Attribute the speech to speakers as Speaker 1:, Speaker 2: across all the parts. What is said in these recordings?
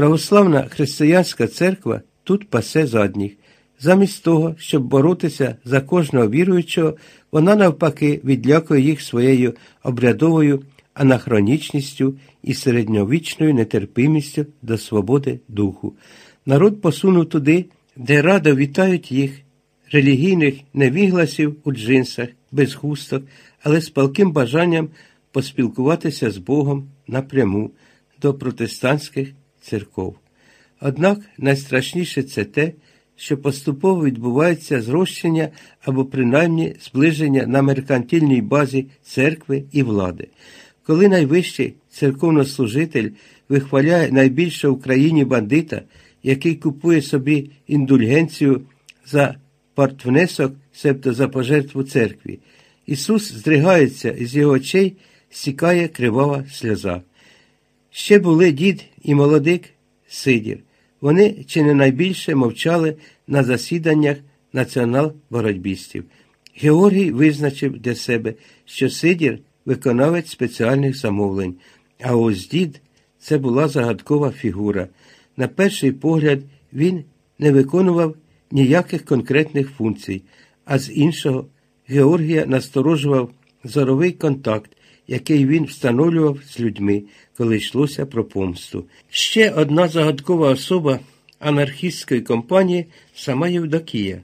Speaker 1: Православна християнська церква тут пасе задніх. Замість того, щоб боротися за кожного віруючого, вона навпаки відлякує їх своєю обрядовою анахронічністю і середньовічною нетерпимістю до свободи духу. Народ посунув туди, де радо вітають їх, релігійних невігласів у джинсах, без хусток, але з палким бажанням поспілкуватися з Богом напряму до протестантських церков. Однак найстрашніше це те, що поступово відбувається зрощення або принаймні зближення на меркантильній базі церкви і влади. Коли найвищий церковнослужитель вихваляє найбільше в країні бандита, який купує собі індульгенцію за партвнесок, себто за пожертву церкві, Ісус здригається із його очей, сікає кривава сльоза. Ще були дід і молодик Сидір. Вони чи не найбільше мовчали на засіданнях націонал-боротьбістів. Георгій визначив для себе, що Сидір виконавець спеціальних замовлень, а ось дід це була загадкова фігура. На перший погляд, він не виконував ніяких конкретних функцій, а з іншого Георгія насторожував зоровий контакт, який він встановлював з людьми, коли йшлося про помсту. Ще одна загадкова особа анархістської компанії сама Євдокія.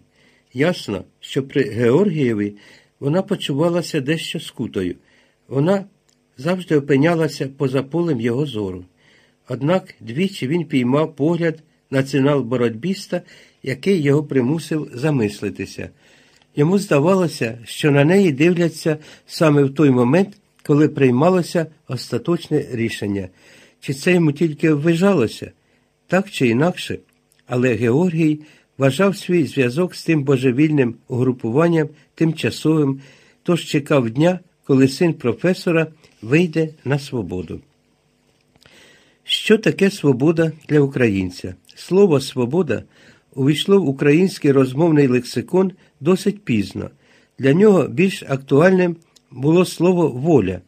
Speaker 1: Ясно, що при Георгієві вона почувалася дещо скутою. Вона завжди опинялася поза полем його зору. Однак двічі він піймав погляд націонал-боротьбіста, який його примусив замислитися. Йому здавалося, що на неї дивляться саме в той момент, коли приймалося остаточне рішення. Чи це йому тільки ввижалося? Так чи інакше, але Георгій вважав свій зв'язок з тим божевільним угрупуванням тимчасовим, тож чекав дня, коли син професора вийде на свободу. Що таке свобода для українця? Слово свобода увійшло в український розмовний лексикон досить пізно. Для нього більш актуальним було слово воля.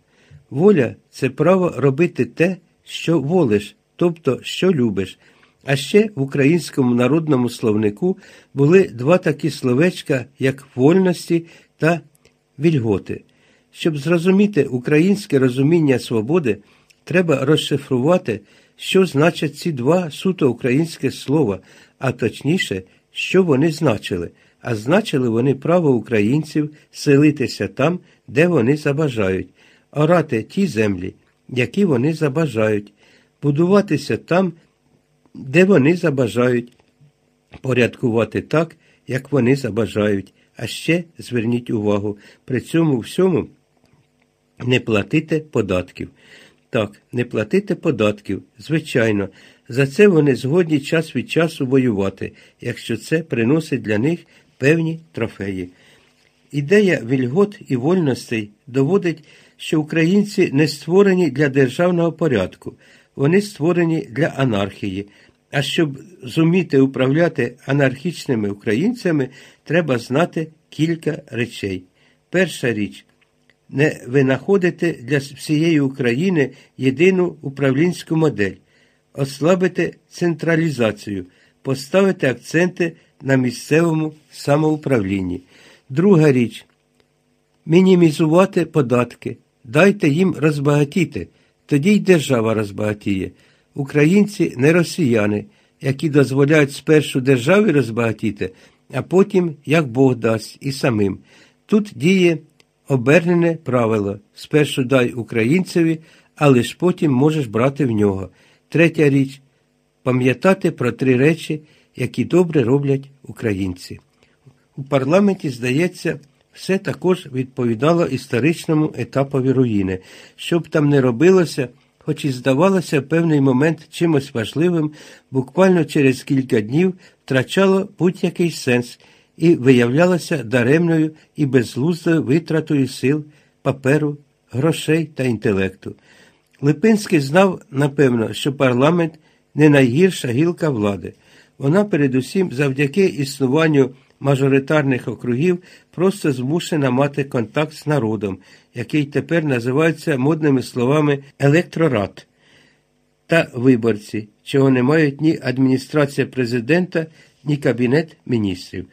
Speaker 1: Воля це право робити те, що волиш, тобто що любиш. А ще в українському народному словнику були два такі словечка, як вольності та вільготи. Щоб зрозуміти українське розуміння свободи, треба розшифрувати, що значать ці два суто українське слова, а точніше, що вони значили. А значили вони право українців селитися там, де вони забажають, орати ті землі, які вони забажають, будуватися там, де вони забажають, порядкувати так, як вони забажають. А ще зверніть увагу, при цьому всьому не платити податків. Так, не платити податків, звичайно, за це вони згодні час від часу воювати, якщо це приносить для них певні трофеї. Ідея вільгот і вольностей доводить, що українці не створені для державного порядку, вони створені для анархії. А щоб зуміти управляти анархічними українцями, треба знати кілька речей. Перша річ не винаходити для всієї України єдину управлінську модель, ослабити централізацію, поставити акценти на місцевому самоуправлінні. Друга річ мінімізувати податки, дайте їм розбагатіти, тоді й держава розбагатіє. Українці не росіяни, які дозволяють спершу державі розбагатіти, а потім, як Бог дасть, і самим. Тут діє обернене правило спершу дай українцеві, але ж потім можеш брати в нього. Третя річ пам'ятати про три речі, які добре роблять українці. У парламенті, здається, все також відповідало історичному етапові руїни. Щоб там не робилося, хоч і здавалося в певний момент чимось важливим, буквально через кілька днів втрачало будь-який сенс і виявлялося даремною і безглуздою витратою сил, паперу, грошей та інтелекту. Липинський знав, напевно, що парламент не найгірша гілка влади. Вона, передусім, завдяки існуванню мажоритарних округів, просто змушена мати контакт з народом, який тепер називається модними словами електорат та виборці, чого не мають ні адміністрація президента, ні Кабінет міністрів.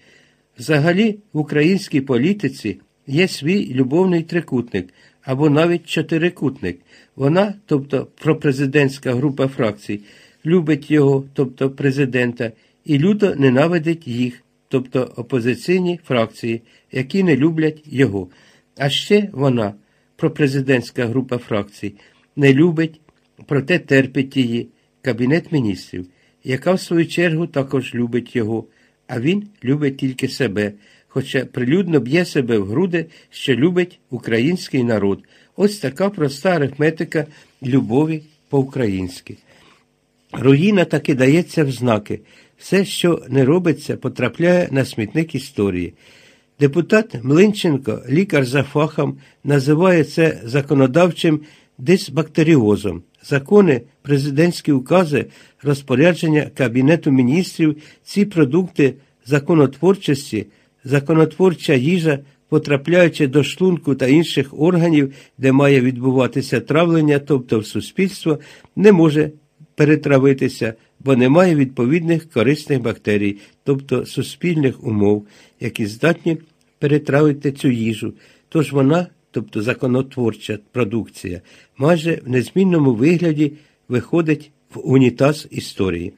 Speaker 1: Взагалі, в українській політиці є свій любовний трикутник або навіть чотирикутник. Вона, тобто пропрезидентська група фракцій, любить його, тобто президента, і люто ненавидить їх, тобто опозиційні фракції, які не люблять його. А ще вона, пропрезидентська група фракцій, не любить, проте терпить її, Кабінет міністрів, яка в свою чергу також любить його, а він любить тільки себе, хоча прилюдно б'є себе в груди, що любить український народ. Ось така проста арифметика любові по-українськи. Руїна таки дається в знаки. Все, що не робиться, потрапляє на смітник історії. Депутат Млинченко, лікар за фахом, називає це законодавчим дисбактеріозом. Закони, президентські укази, розпорядження Кабінету міністрів, ці продукти законотворчості, законотворча їжа, потрапляючи до шлунку та інших органів, де має відбуватися травлення, тобто в суспільство, не може перетравитися, бо немає відповідних корисних бактерій, тобто суспільних умов, які здатні перетравити цю їжу. Тож вона, тобто законотворча продукція, майже в незмінному вигляді виходить в унітаз історії.